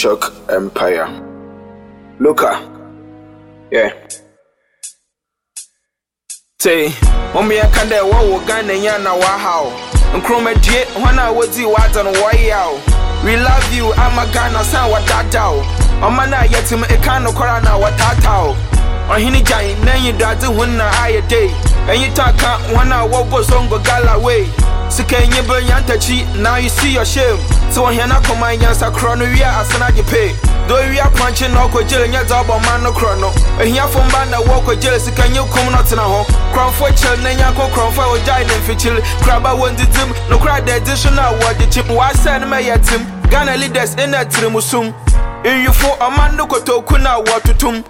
Shock Empire. Luca. Ah. Yeah. Say, Mommy, I can't wo Ghana ya na wahao. Nkrumah die, wana wazi watan wayao. We love you, I'm a Ghana san watatao. Omana yetim ekano korana watatao. Ohini jai, nanyi dadi hunna aye day. And you talk, wana wogo songo gala way. Sika enyi bɛ yantakyi now you see your shame. So sɛ wɔhɛn akɔma nyansa korɔ no wia asena gye pay. Do wia pɔnkye na ɔkɔ gyere nyɛ dza ɔbɔ man no korɔ no. Ehiafo mba na wɔkɔ gyere sika nye kum no tena hɔ korɔmfo kyɛl na nya kɔ korɔmfo a wɔgyae ne mfikyiri koraba wɔn didim nokora da adi so na wɔde kyim wɔasɛ no mɛyɛ tim ghana leaders ɛna tirimu sum nwifo ɔman no kotoku na wɔtotom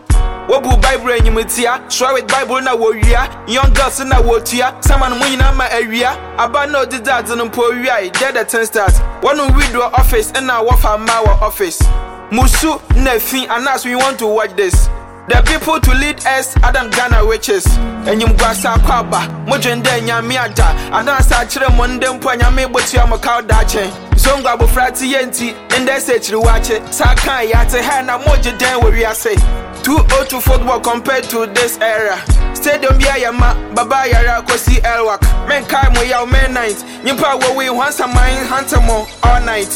wobu bible enyimtia swear with bible na wowia young girls na wotua saman mu nyina ma awia aba na odidi adze no mpo wia dead the ten stars. Wɔn widow office na wɔfa mma wɔ office. Musu na fi anas we want to watch this. The people to lead us adam ghana witches. Enyim guasa akɔ aba modwen dɛ nyame agya anasa akyerɛ mo ndɛ mpo nyame botua mo kaw daakye zongo abofra te yɛ nti ndɛ sɛ akyiri wakye saa kan yɛ ate ha na mogye dɛn wɔ wiase Too old oh to football compared to this era. Stadium bi ayama, baba yara kosi elwak. Men kai mo yaw men night. Nyimpa a mine hunter mo all night.